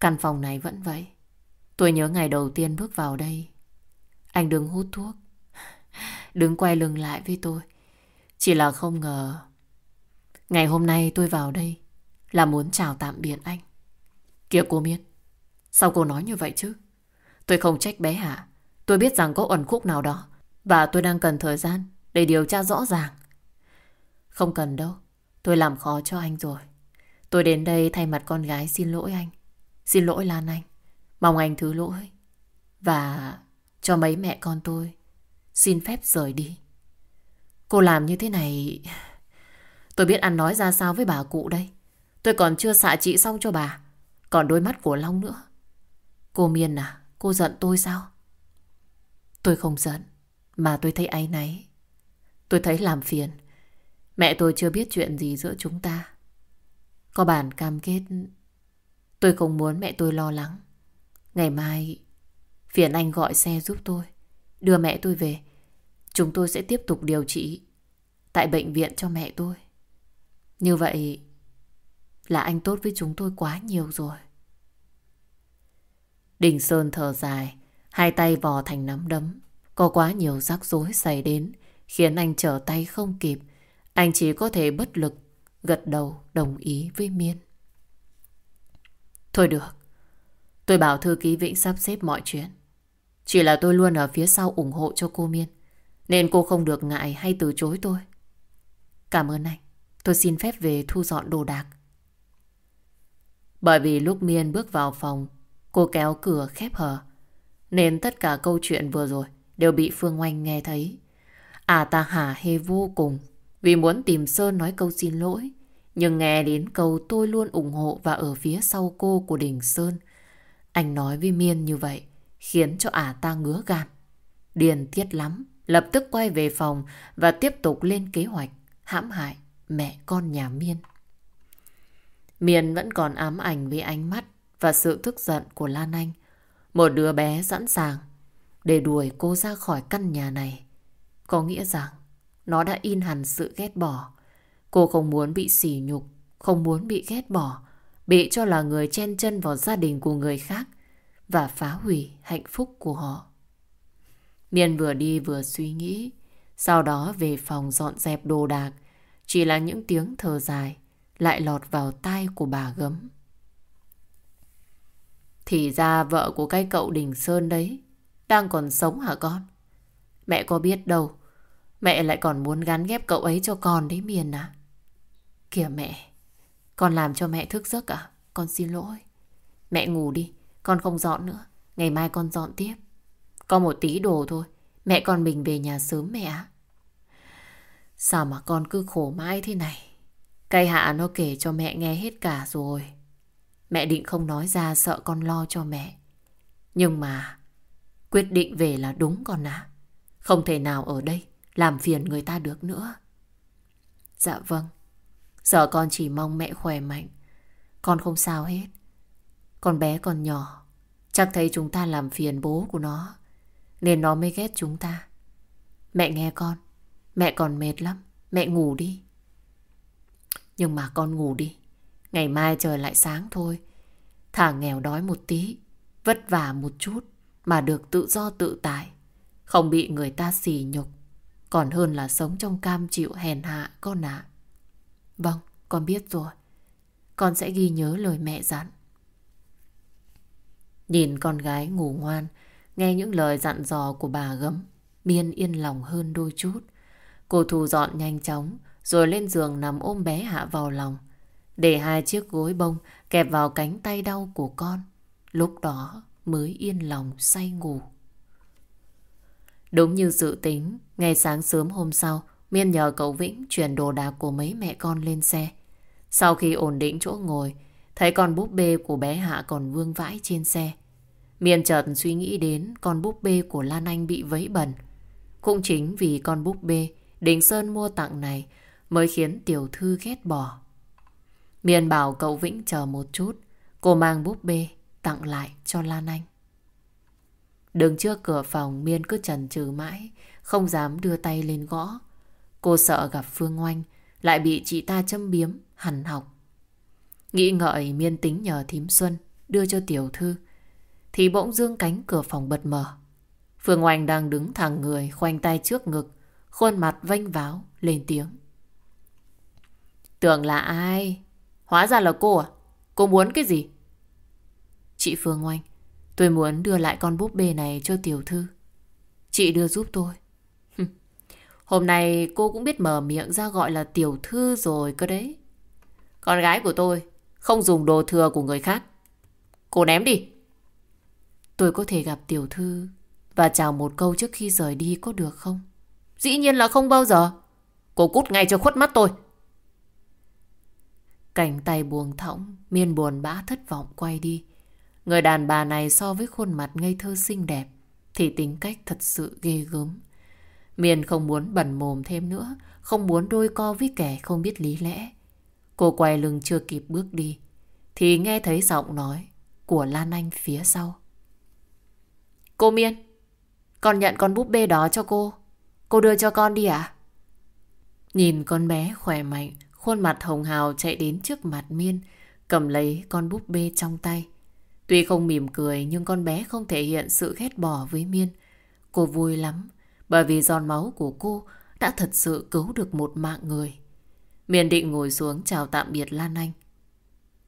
Căn phòng này vẫn vậy. Tôi nhớ ngày đầu tiên bước vào đây. Anh đứng hút thuốc. (laughs) Đứng quay lưng lại với tôi. Chỉ là không ngờ Ngày hôm nay tôi vào đây Là muốn chào tạm biệt anh Kìa cô Miên Sao cô nói như vậy chứ? Tôi không trách bé Hạ. Tôi biết rằng có ẩn khúc nào đó Và tôi đang cần thời gian Để điều tra rõ ràng. Không cần đâu. Tôi làm khó cho anh rồi. Tôi đến đây thay mặt con gái xin lỗi anh. Xin lỗi Lan Anh. Mong anh thứ lỗi. Và cho mấy mẹ con tôi Xin phép rời đi. Cô làm như thế này... Tôi biết ăn nói ra sao với bà cụ đây. Tôi còn chưa xạ trị xong cho bà. Còn đôi mắt của Long nữa. Cô Miên à, cô giận tôi sao? Tôi không giận, mà tôi thấy áy náy. Tôi thấy làm phiền. Mẹ tôi chưa biết chuyện gì giữa chúng ta. Có bản cam kết Tôi không muốn mẹ tôi lo lắng Ngày mai Phiền anh gọi xe giúp tôi Đưa mẹ tôi về Chúng tôi sẽ tiếp tục điều trị Tại bệnh viện cho mẹ tôi Như vậy Là anh tốt với chúng tôi quá nhiều rồi Đình Sơn thở dài, Hai tay vò thành nắm đấm. Có quá nhiều rắc rối xảy đến, Khiến anh trở tay không kịp. Anh chỉ có thể bất lực, Gật đầu đồng ý với Miên. Thôi được, Tôi bảo thư ký Vĩnh sắp xếp mọi chuyện. Chỉ là tôi luôn ở phía sau ủng hộ cho cô Miên, Nên cô không được ngại hay từ chối tôi. Cảm ơn anh, Tôi xin phép về thu dọn đồ đạc. Bởi vì lúc Miên bước vào phòng Cô kéo cửa khép hờ. Nên tất cả câu chuyện vừa rồi Đều bị Phương Oanh nghe thấy. À ta hả hê vô cùng Vì muốn tìm Sơn nói câu xin lỗi, Nhưng nghe đến câu tôi luôn ủng hộ Và ở phía sau cô của Đình Sơn, Anh nói với Miên như vậy Khiến cho ả ta ngứa gan. Điền tiết lắm, Lập tức quay về phòng Và tiếp tục lên kế hoạch Hãm hại mẹ con nhà Miên. Miên vẫn còn ám ảnh với ánh mắt và sự tức giận của Lan Anh Một đứa bé sẵn sàng Để đuổi cô ra khỏi căn nhà này có nghĩa rằng nó đã in hẳn sự ghét bỏ. Cô không muốn bị sỉ nhục, không muốn bị ghét bỏ, bị cho là người chen chân vào gia đình của người khác và phá hủy hạnh phúc của họ. Miên vừa đi vừa suy nghĩ, sau đó về phòng dọn dẹp đồ đạc, chỉ là những tiếng thở dài lại lọt vào tai của bà gấm. Thì ra vợ của cái cậu Đình Sơn đấy đang còn sống hả con? Mẹ có biết đâu, Mẹ lại còn muốn gắn ghép cậu ấy cho con đấy Miền à. Kìa mẹ, Con làm cho mẹ thức giấc à? Con xin lỗi. Mẹ ngủ đi, Con không dọn nữa. Ngày mai con dọn tiếp. Có một tí đồ thôi, Mẹ con mình về nhà sớm mẹ Sao mà con cứ khổ mãi thế này? Cây hạ nó kể cho mẹ nghe hết cả rồi. Mẹ định không nói ra sợ con lo cho mẹ. Nhưng mà Quyết định về là đúng con à Không thể nào ở đây Làm phiền người ta được nữa. Dạ vâng. Giờ con chỉ mong mẹ khỏe mạnh. Con không sao hết. Con bé còn nhỏ. Chắc thấy chúng ta làm phiền bố của nó. Nên nó mới ghét chúng ta. Mẹ nghe con. Mẹ còn mệt lắm. Mẹ ngủ đi. Nhưng mà con ngủ đi. Ngày mai trời lại sáng thôi. Thả nghèo đói một tí, Vất vả một chút Mà được tự do tự tại, Không bị người ta xỉ nhục. Còn hơn là sống trong cam chịu hèn hạ, con ạ. Vâng con biết rồi. Con sẽ ghi nhớ lời mẹ dặn. Nhìn con gái ngủ ngoan, Nghe những lời dặn dò của bà gấm, Miên yên lòng hơn đôi chút. Cô thu dọn nhanh chóng, Rồi lên giường nằm ôm bé Hạ vào lòng. Để hai chiếc gối bông Kẹp vào cánh tay đau của con, Lúc đó mới yên lòng say ngủ. Đúng như dự tính Ngày sáng sớm hôm sau, Miên nhờ cậu Vĩnh chuyển đồ đạc của mấy mẹ con lên xe. Sau khi ổn định chỗ ngồi, Thấy con búp bê của bé Hạ còn vương vãi trên xe. Miên chợt suy nghĩ đến con búp bê của Lan Anh bị vấy bẩn. Cũng chính vì con búp bê, Đình Sơn mua tặng này mới khiến tiểu thư ghét bỏ. Miền bảo cậu Vĩnh chờ một chút. Cô mang búp bê tặng lại cho Lan Anh. Đứng trước cửa phòng Miên cứ chần chừ mãi Không dám đưa tay lên gõ Cô sợ gặp Phương Oanh Lại bị chị ta châm biếm hằn học Nghĩ ngợi Miên tính nhờ thím Xuân Đưa cho tiểu thư Thì bỗng dương cánh cửa phòng bật mở Phương Oanh đang đứng thẳng người khoanh tay trước ngực, khuôn mặt vênh váo, lên tiếng. Tưởng là ai? Hóa ra là cô à? Cô muốn cái gì? Chị Phương Oanh, tôi muốn đưa lại con búp bê này cho tiểu thư. Chị đưa giúp tôi. Hôm nay cô cũng biết mở miệng ra gọi là tiểu thư rồi cơ đấy. Con gái của tôi không dùng đồ thừa của người khác. Cô ném đi. Tôi có thể gặp tiểu thư và chào một câu trước khi rời đi có được không? Dĩ nhiên là không bao giờ. Cô cút ngay cho khuất mắt tôi. Cảnh tay buông thõng, miên buồn bã thất vọng quay đi. Người đàn bà này so với khuôn mặt ngây thơ xinh đẹp thì tính cách thật sự ghê gớm. Miên không muốn bẩn mồm thêm nữa, không muốn đôi co với kẻ không biết lý lẽ. Cô quay lưng chưa kịp bước đi. Thì nghe thấy giọng nói của Lan Anh phía sau. Cô Miên, con nhận con búp bê đó cho cô. Cô đưa cho con đi à? Nhìn con bé khỏe mạnh, khuôn mặt hồng hào chạy đến trước mặt Miên, cầm lấy con búp bê trong tay. Tuy không mỉm cười nhưng con bé không thể hiện sự ghét bỏ với Miên. Cô vui lắm bởi vì giòn máu của cô đã thật sự cứu được một mạng người. Miên định ngồi xuống chào tạm biệt Lan Anh.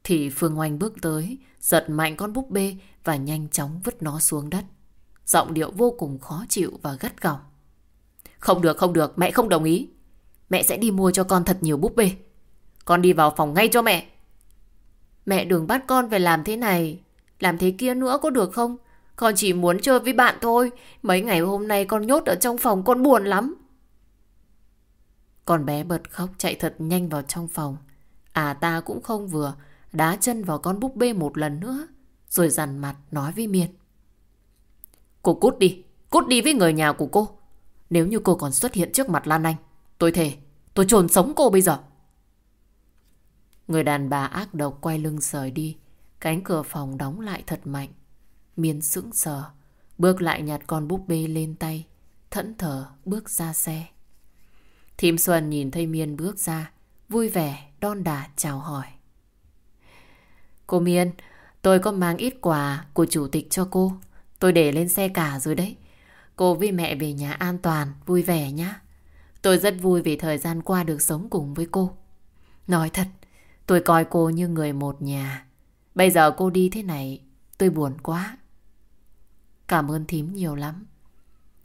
Thì Phương Oanh bước tới, giật mạnh con búp bê và nhanh chóng vứt nó xuống đất. Giọng điệu vô cùng khó chịu và gắt gỏng. Không được, không được, mẹ không đồng ý. Mẹ sẽ đi mua cho con thật nhiều búp bê. Con đi vào phòng ngay cho mẹ. Mẹ đừng bắt con phải làm thế này. Làm thế kia nữa có được không? Con chỉ muốn chơi với bạn thôi. Mấy ngày hôm nay con nhốt ở trong phòng con buồn lắm. Con bé bật khóc chạy thật nhanh vào trong phòng. À ta cũng không vừa, đá chân vào con búp bê một lần nữa. Rồi dằn mặt nói với Miên. Cô cút đi, cút đi với người nhà của cô. Nếu như cô còn xuất hiện trước mặt Lan Anh, tôi thề, tôi trồn sống cô bây giờ. Người đàn bà ác độc quay lưng rời đi. Cánh cửa phòng đóng lại thật mạnh. Miên sững sờ, bước lại nhặt con búp bê lên tay, thẫn thờ bước ra xe. Thím Xuân nhìn thấy Miên bước ra, vui vẻ, đon đà chào hỏi. Cô Miên, tôi có mang ít quà của chủ tịch cho cô. Tôi để lên xe cả rồi đấy. Cô với mẹ về nhà an toàn, vui vẻ nhá. Tôi rất vui vì thời gian qua được sống cùng với cô. Nói thật, tôi coi cô như người một nhà. Bây giờ cô đi thế này, tôi buồn quá. Cảm ơn thím nhiều lắm.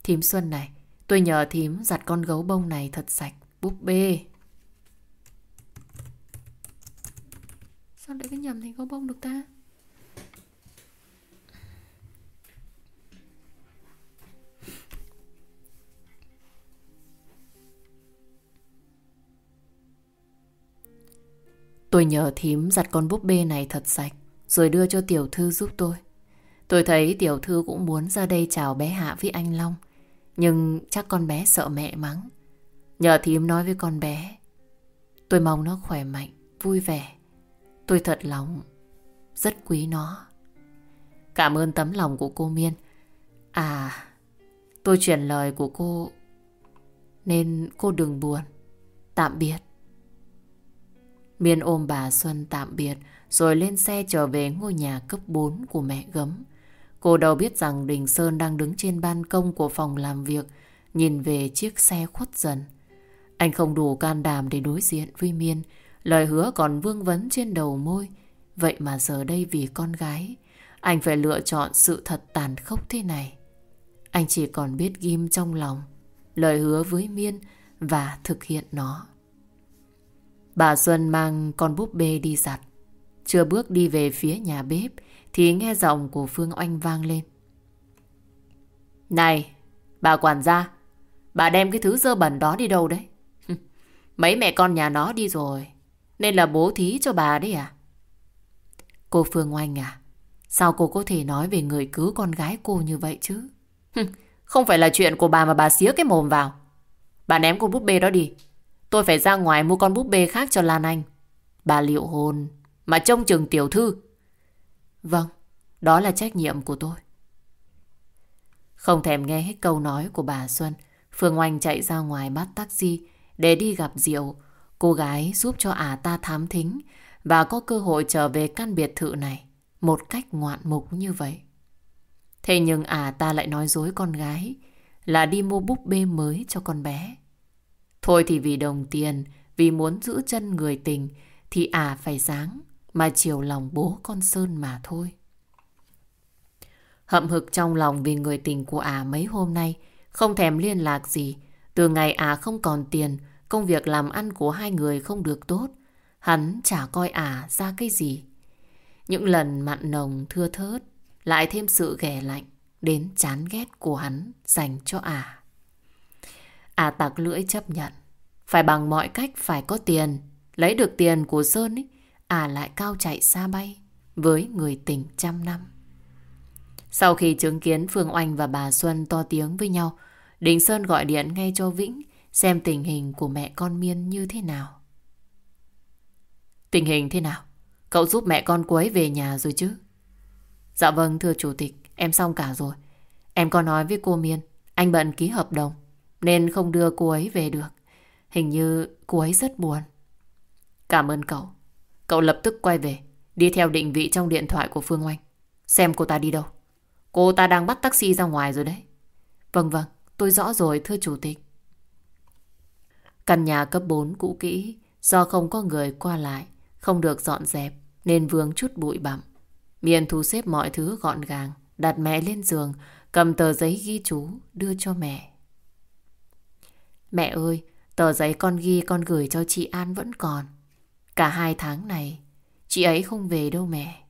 Thím Xuân này, tôi nhờ thím giặt con gấu bông này thật sạch, búp bê. Sao lại cái nhầm thành gấu bông được ta? Tôi nhờ thím giặt con búp bê này thật sạch Rồi đưa cho tiểu thư giúp tôi. Tôi thấy tiểu thư cũng muốn ra đây chào bé Hạ với anh Long Nhưng chắc con bé sợ mẹ mắng. Nhờ thím nói với con bé Tôi mong nó khỏe mạnh, vui vẻ. Tôi thật lòng Rất quý nó. Cảm ơn tấm lòng của cô Miên. À Tôi chuyển lời của cô Nên cô đừng buồn. Tạm biệt. Miên ôm bà Xuân tạm biệt, rồi lên xe trở về ngôi nhà cấp 4 của mẹ gấm. Cô đâu biết rằng Đình Sơn đang đứng trên ban công của phòng làm việc, nhìn về chiếc xe khuất dần. Anh không đủ can đảm để đối diện với Miên, lời hứa còn vương vấn trên đầu môi. Vậy mà giờ đây vì con gái, anh phải lựa chọn sự thật tàn khốc thế này. Anh chỉ còn biết ghim trong lòng, lời hứa với Miên và thực hiện nó. Bà Xuân mang con búp bê đi giặt. Chưa bước đi về phía nhà bếp thì nghe giọng của Phương Oanh vang lên. Này, bà quản gia, bà đem cái thứ dơ bẩn đó đi đâu đấy? (laughs) Mấy mẹ con nhà nó đi rồi, nên là bố thí cho bà đấy à? Cô Phương Oanh à, sao cô có thể nói về người cứu con gái cô như vậy chứ? (laughs) Không phải là chuyện của bà mà bà xía cái mồm vào. Bà ném con búp bê đó đi. Tôi phải ra ngoài mua con búp bê khác cho Lan Anh. Bà liệu hồn mà trông chừng tiểu thư. Vâng, đó là trách nhiệm của tôi. Không thèm nghe hết câu nói của bà Xuân, Phương Oanh chạy ra ngoài bắt taxi để đi gặp Diệu, cô gái giúp cho ả ta thám thính và có cơ hội trở về căn biệt thự này một cách ngoạn mục như vậy. Thế nhưng ả ta lại nói dối con gái là đi mua búp bê mới cho con bé. Thôi thì vì đồng tiền, vì muốn giữ chân người tình thì à phải dáng mà chiều lòng bố con Sơn mà thôi. Hậm hực trong lòng vì người tình của à mấy hôm nay không thèm liên lạc gì. Từ ngày à không còn tiền, công việc làm ăn của hai người không được tốt. Hắn chả coi à ra cái gì. Những lần mặn nồng thưa thớt lại thêm sự ghẻ lạnh đến chán ghét của hắn dành cho à. À tặc lưỡi chấp nhận. Phải bằng mọi cách phải có tiền. Lấy được tiền của Sơn ấy, à lại cao chạy xa bay với người tình trăm năm. Sau khi chứng kiến Phương Oanh và bà Xuân to tiếng với nhau, Đình Sơn gọi điện ngay cho Vĩnh xem tình hình của mẹ con Miên như thế nào. Tình hình thế nào? Cậu giúp mẹ con cô ấy về nhà rồi chứ? Dạ vâng thưa chủ tịch, em xong cả rồi. Em có nói với cô Miên, anh bận ký hợp đồng, nên không đưa cô ấy về được. Hình như cô ấy rất buồn. Cảm ơn cậu. Cậu lập tức quay về, đi theo định vị trong điện thoại của Phương Oanh. Xem cô ta đi đâu. Cô ta đang bắt taxi ra ngoài rồi đấy. Vâng vâng, tôi rõ rồi thưa chủ tịch. Căn nhà cấp 4 cũ kỹ, do không có người qua lại, không được dọn dẹp, nên vương chút bụi bặm. Miền thu xếp mọi thứ gọn gàng, đặt mẹ lên giường, cầm tờ giấy ghi chú, đưa cho mẹ. Mẹ ơi, tờ giấy con ghi con gửi cho chị An vẫn còn. Cả hai tháng này, chị ấy không về đâu mẹ.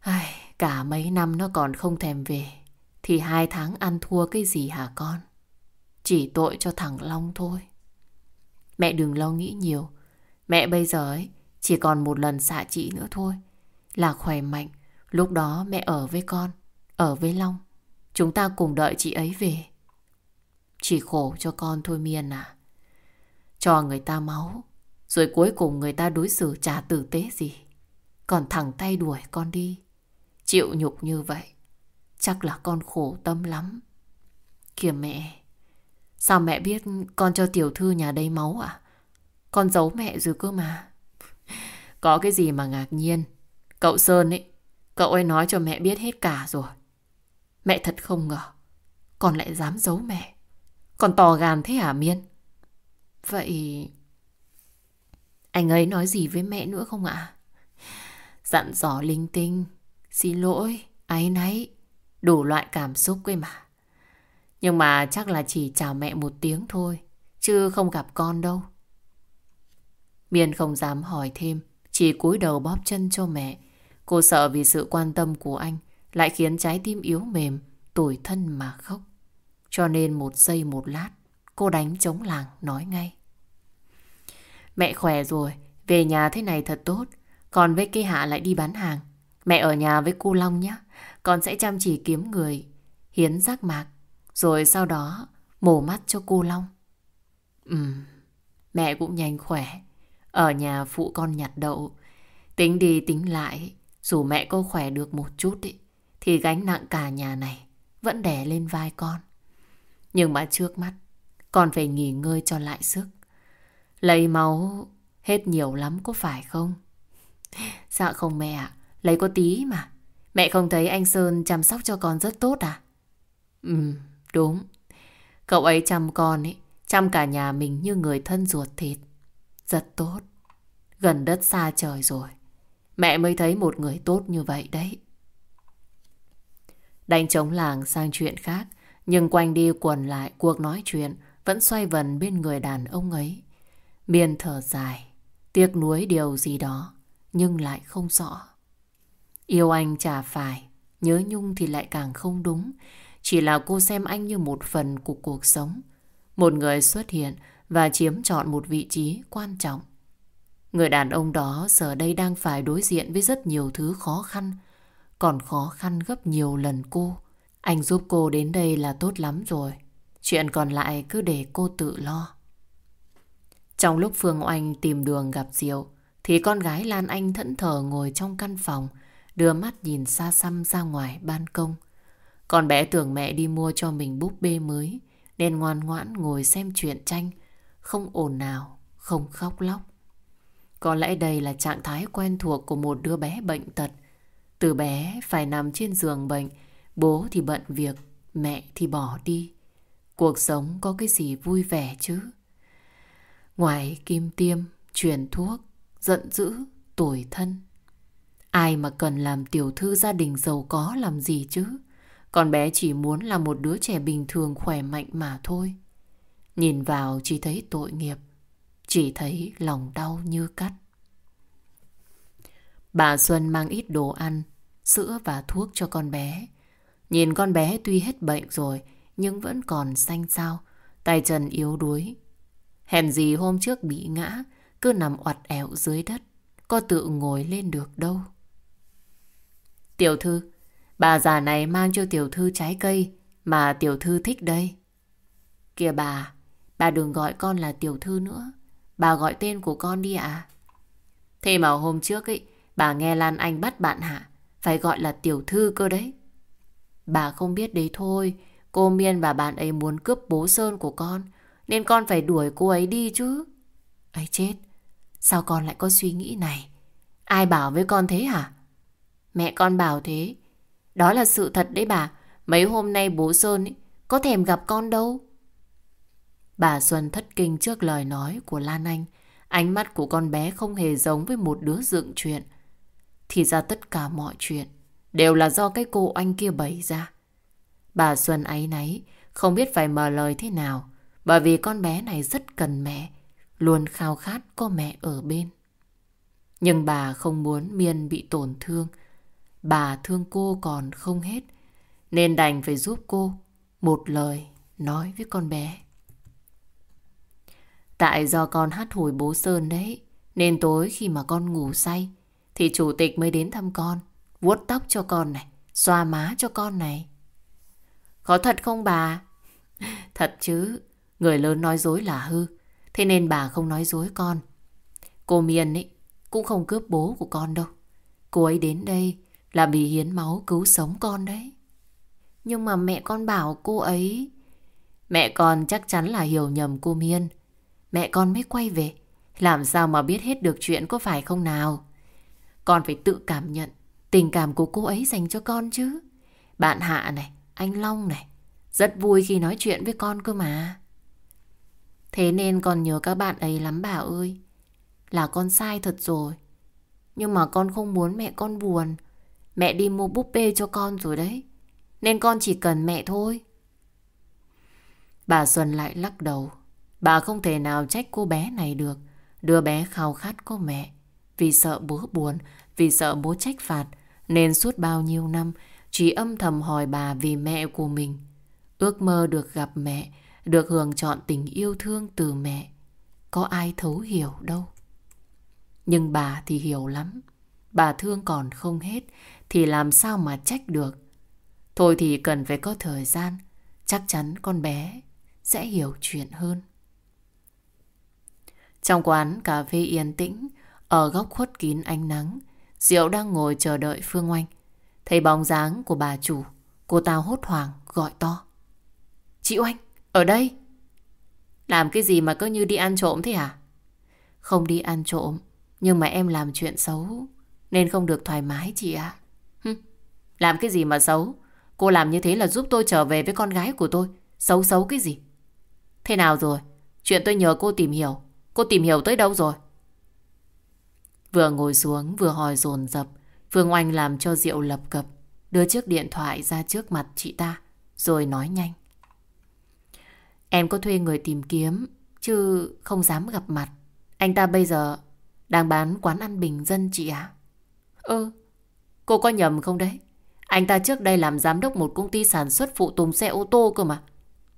Ai, cả mấy năm nó còn không thèm về, thì hai tháng ăn thua cái gì hả con? Chỉ tội cho thằng Long thôi. Mẹ đừng lo nghĩ nhiều. Mẹ bây giờ ấy chỉ còn một lần xạ chị nữa thôi. Là khỏe mạnh. Lúc đó mẹ ở với con, ở với Long. Chúng ta cùng đợi chị ấy về. Chỉ khổ cho con thôi Miên à. Cho người ta máu, rồi cuối cùng người ta đối xử chả tử tế gì. Còn thẳng tay đuổi con đi. Chịu nhục như vậy, chắc là con khổ tâm lắm. Kìa mẹ, sao mẹ biết con cho tiểu thư nhà đây máu à? Con giấu mẹ rồi cơ mà. (laughs) Có cái gì mà ngạc nhiên. Cậu Sơn ấy, cậu ấy nói cho mẹ biết hết cả rồi. Mẹ thật không ngờ, con lại dám giấu mẹ. Còn tò gàn thế hả Miên? Vậy... Anh ấy nói gì với mẹ nữa không ạ? Dặn dò linh tinh, xin lỗi, áy náy, đủ loại cảm xúc ấy mà. Nhưng mà chắc là chỉ chào mẹ một tiếng thôi, chứ không gặp con đâu. Miên không dám hỏi thêm, chỉ cúi đầu bóp chân cho mẹ. Cô sợ vì sự quan tâm của anh lại khiến trái tim yếu mềm, tủi thân mà khóc. Cho nên một giây một lát, cô đánh chống làng nói ngay. Mẹ khỏe rồi, về nhà thế này thật tốt. Còn với cây hạ lại đi bán hàng. Mẹ ở nhà với cô Long nhé. Con sẽ chăm chỉ kiếm người, hiến giác mạc. Rồi sau đó mổ mắt cho cô Long. Ừm, mẹ cũng nhanh khỏe. Ở nhà phụ con nhặt đậu. Tính đi tính lại, dù mẹ có khỏe được một chút ý, thì gánh nặng cả nhà này vẫn đè lên vai con. Nhưng mà trước mắt, còn phải nghỉ ngơi cho lại sức. Lấy máu hết nhiều lắm có phải không? Dạ không mẹ ạ, lấy có tí mà. Mẹ không thấy anh Sơn chăm sóc cho con rất tốt à? Ừ, đúng. Cậu ấy chăm con ấy, chăm cả nhà mình như người thân ruột thịt. Rất tốt. Gần đất xa trời rồi. Mẹ mới thấy một người tốt như vậy đấy. Đánh chống làng sang chuyện khác, nhưng quanh đi quần lại cuộc nói chuyện vẫn xoay vần bên người đàn ông ấy. Miên thở dài, tiếc nuối điều gì đó, nhưng lại không rõ. Yêu anh chả phải, nhớ nhung thì lại càng không đúng. Chỉ là cô xem anh như một phần của cuộc sống. Một người xuất hiện và chiếm trọn một vị trí quan trọng. Người đàn ông đó giờ đây đang phải đối diện với rất nhiều thứ khó khăn, còn khó khăn gấp nhiều lần cô. Anh giúp cô đến đây là tốt lắm rồi. Chuyện còn lại cứ để cô tự lo. Trong lúc Phương Oanh tìm đường gặp Diệu, thì con gái Lan Anh thẫn thờ ngồi trong căn phòng, đưa mắt nhìn xa xăm ra ngoài ban công. Con bé tưởng mẹ đi mua cho mình búp bê mới, nên ngoan ngoãn ngồi xem chuyện tranh, không ồn nào, không khóc lóc. Có lẽ đây là trạng thái quen thuộc của một đứa bé bệnh tật. Từ bé phải nằm trên giường bệnh, bố thì bận việc, mẹ thì bỏ đi. Cuộc sống có cái gì vui vẻ chứ? Ngoài kim tiêm, truyền thuốc, giận dữ, tuổi thân. Ai mà cần làm tiểu thư gia đình giàu có làm gì chứ? Con bé chỉ muốn là một đứa trẻ bình thường khỏe mạnh mà thôi. Nhìn vào chỉ thấy tội nghiệp, chỉ thấy lòng đau như cắt. Bà Xuân mang ít đồ ăn, sữa và thuốc cho con bé. Nhìn con bé tuy hết bệnh rồi, nhưng vẫn còn xanh xao, tay chân yếu đuối. Hèn gì hôm trước bị ngã, cứ nằm oặt ẻo dưới đất, có tự ngồi lên được đâu. Tiểu thư, bà già này mang cho tiểu thư trái cây mà tiểu thư thích đây. Kìa bà, bà đừng gọi con là tiểu thư nữa. Bà gọi tên của con đi ạ. Thế mà hôm trước ấy, bà nghe Lan Anh bắt bạn Hạ, phải gọi là tiểu thư cơ đấy. Bà không biết đấy thôi, cô Miên và bạn ấy muốn cướp bố Sơn của con, nên con phải đuổi cô ấy đi chứ. ấy chết, sao con lại có suy nghĩ này? Ai bảo với con thế hả? Mẹ con bảo thế. Đó là sự thật đấy bà. Mấy hôm nay bố Sơn ấy, có thèm gặp con đâu. Bà Xuân thất kinh trước lời nói của Lan Anh. Ánh mắt của con bé không hề giống với một đứa dựng chuyện. Thì ra tất cả mọi chuyện đều là do cái cô anh kia bày ra. Bà Xuân ấy nấy không biết phải mở lời thế nào, bởi vì con bé này rất cần mẹ, luôn khao khát có mẹ ở bên. Nhưng bà không muốn Miên bị tổn thương. Bà thương cô còn không hết, nên đành phải giúp cô một lời nói với con bé. Tại do con hát hồi bố Sơn đấy, nên tối khi mà con ngủ say, thì chủ tịch mới đến thăm con, vuốt tóc cho con này, xoa má cho con này. Có thật không bà? (laughs) Thật chứ, người lớn nói dối là hư, thế nên bà không nói dối con. Cô Miên ấy cũng không cướp bố của con đâu. Cô ấy đến đây là vì hiến máu cứu sống con đấy. Nhưng mà mẹ con bảo cô ấy... Mẹ con chắc chắn là hiểu nhầm cô Miên. Mẹ con mới quay về. Làm sao mà biết hết được chuyện có phải không nào? Con phải tự cảm nhận tình cảm của cô ấy dành cho con chứ. Bạn Hạ này, anh Long này. Rất vui khi nói chuyện với con cơ mà. Thế nên con nhớ các bạn ấy lắm bà ơi. Là con sai thật rồi. Nhưng mà con không muốn mẹ con buồn. Mẹ đi mua búp bê cho con rồi đấy. Nên con chỉ cần mẹ thôi. Bà Xuân lại lắc đầu. Bà không thể nào trách cô bé này được. Đứa bé khao khát có mẹ. Vì sợ bố buồn, vì sợ bố trách phạt. Nên suốt bao nhiêu năm chỉ âm thầm hỏi bà vì mẹ của mình. Ước mơ được gặp mẹ, được hưởng chọn tình yêu thương từ mẹ. Có ai thấu hiểu đâu. Nhưng bà thì hiểu lắm. Bà thương còn không hết thì làm sao mà trách được. Thôi thì cần phải có thời gian. Chắc chắn con bé sẽ hiểu chuyện hơn. Trong quán cà phê yên tĩnh, ở góc khuất kín ánh nắng, Diệu đang ngồi chờ đợi Phương Oanh. Thấy bóng dáng của bà chủ, cô ta hốt hoảng gọi to. Chị Oanh, ở đây. Làm cái gì mà cứ như đi ăn trộm thế hả? Không đi ăn trộm, nhưng mà em làm chuyện xấu, nên không được thoải mái chị ạ. Làm cái gì mà xấu? Cô làm như thế là giúp tôi trở về với con gái của tôi. Xấu xấu cái gì? Thế nào rồi? Chuyện tôi nhờ cô tìm hiểu. Cô tìm hiểu tới đâu rồi? Vừa ngồi xuống, vừa hỏi dồn dập. Phương Oanh làm cho Diệu lập cập, Đưa chiếc điện thoại ra trước mặt chị ta, Rồi nói nhanh. Em có thuê người tìm kiếm, Chứ không dám gặp mặt. Anh ta bây giờ Đang bán quán ăn bình dân chị ạ. Ừ Cô có nhầm không đấy? Anh ta trước đây làm giám đốc một công ty sản xuất phụ tùng xe ô tô cơ mà.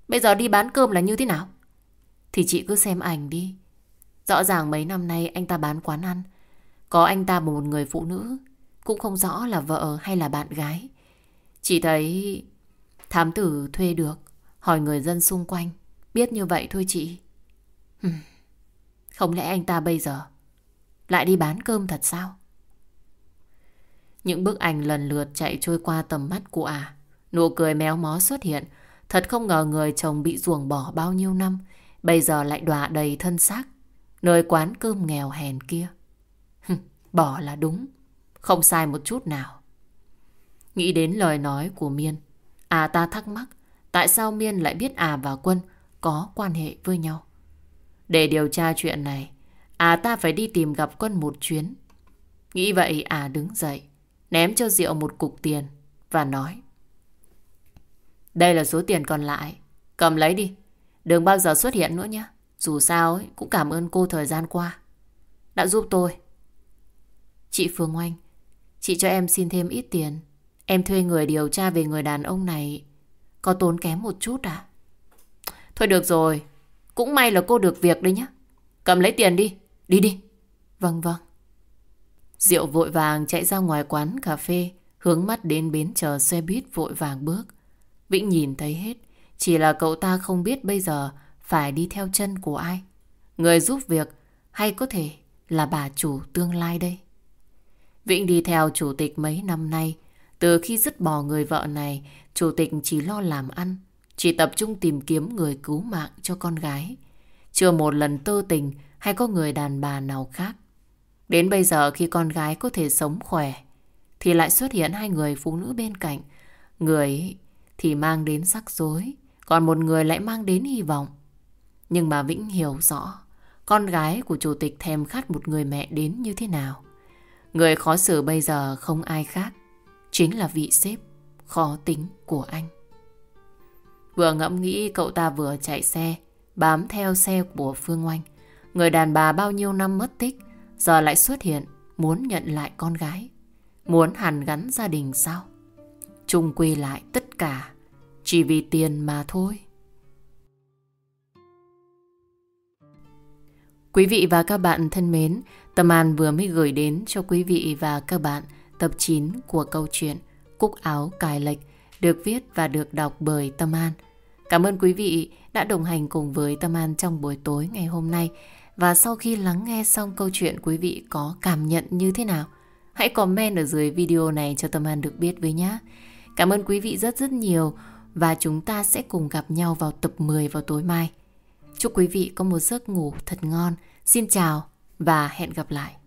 Bây giờ đi bán cơm là như thế nào? Thì chị cứ xem ảnh đi. Rõ ràng mấy năm nay anh ta bán quán ăn có anh ta một người phụ nữ, Cũng không rõ là vợ hay là bạn gái. Chỉ thấy Thám tử thuê được, Hỏi người dân xung quanh, Biết như vậy thôi chị. Không lẽ anh ta bây giờ Lại đi bán cơm thật sao? Những bức ảnh lần lượt chạy trôi qua tầm mắt của à Nụ cười méo mó xuất hiện, Thật không ngờ người chồng bị ruồng bỏ bao nhiêu năm, Bây giờ lại đọa đầy thân xác, Nơi quán cơm nghèo hèn kia. Bỏ là đúng, không sai một chút nào. Nghĩ đến lời nói của Miên, à ta thắc mắc tại sao Miên lại biết à và Quân có quan hệ với nhau. Để điều tra chuyện này, à ta phải đi tìm gặp Quân một chuyến. Nghĩ vậy à đứng dậy, ném cho Diệu một cục tiền và nói. Đây là số tiền còn lại, cầm lấy đi, đừng bao giờ xuất hiện nữa nhé. Dù sao ấy, cũng cảm ơn cô thời gian qua. Đã giúp tôi Chị Phương Oanh, chị cho em xin thêm ít tiền. Em thuê người điều tra về người đàn ông này có tốn kém một chút à? Thôi được rồi, cũng may là cô được việc đấy nhá. Cầm lấy tiền đi, đi đi. Vâng vâng. Diệu vội vàng chạy ra ngoài quán cà phê, hướng mắt đến bến chờ xe buýt vội vàng bước. Vĩnh nhìn thấy hết, chỉ là cậu ta không biết bây giờ phải đi theo chân của ai. Người giúp việc hay có thể là bà chủ tương lai đây? Vĩnh đi theo chủ tịch mấy năm nay. Từ khi dứt bỏ người vợ này, chủ tịch chỉ lo làm ăn, chỉ tập trung tìm kiếm người cứu mạng cho con gái. Chưa một lần tơ tình hay có người đàn bà nào khác. Đến bây giờ khi con gái có thể sống khỏe, thì lại xuất hiện hai người phụ nữ bên cạnh. Người thì mang đến rắc rối, còn một người lại mang đến hy vọng. Nhưng mà Vĩnh hiểu rõ, con gái của chủ tịch thèm khát một người mẹ đến như thế nào. Người khó xử bây giờ không ai khác, chính là vị sếp khó tính của anh. Vừa ngẫm nghĩ cậu ta vừa chạy xe, bám theo xe của Phương Oanh. Người đàn bà bao nhiêu năm mất tích, giờ lại xuất hiện, muốn nhận lại con gái. Muốn hàn gắn gia đình sao? Trung quy lại tất cả, chỉ vì tiền mà thôi. Quý vị và các bạn thân mến, Tâm An vừa mới gửi đến cho quý vị và các bạn tập 9 của câu chuyện Cúc áo cài lệch được viết và được đọc bởi Tâm An. Cảm ơn quý vị đã đồng hành cùng với Tâm An trong buổi tối ngày hôm nay. Và sau khi lắng nghe xong câu chuyện, quý vị có cảm nhận như thế nào? Hãy comment ở dưới video này cho Tâm An được biết với nhé. Cảm ơn quý vị rất rất nhiều và chúng ta sẽ cùng gặp nhau vào tập 10 vào tối mai. Chúc quý vị có một giấc ngủ thật ngon. Xin chào và hẹn gặp lại.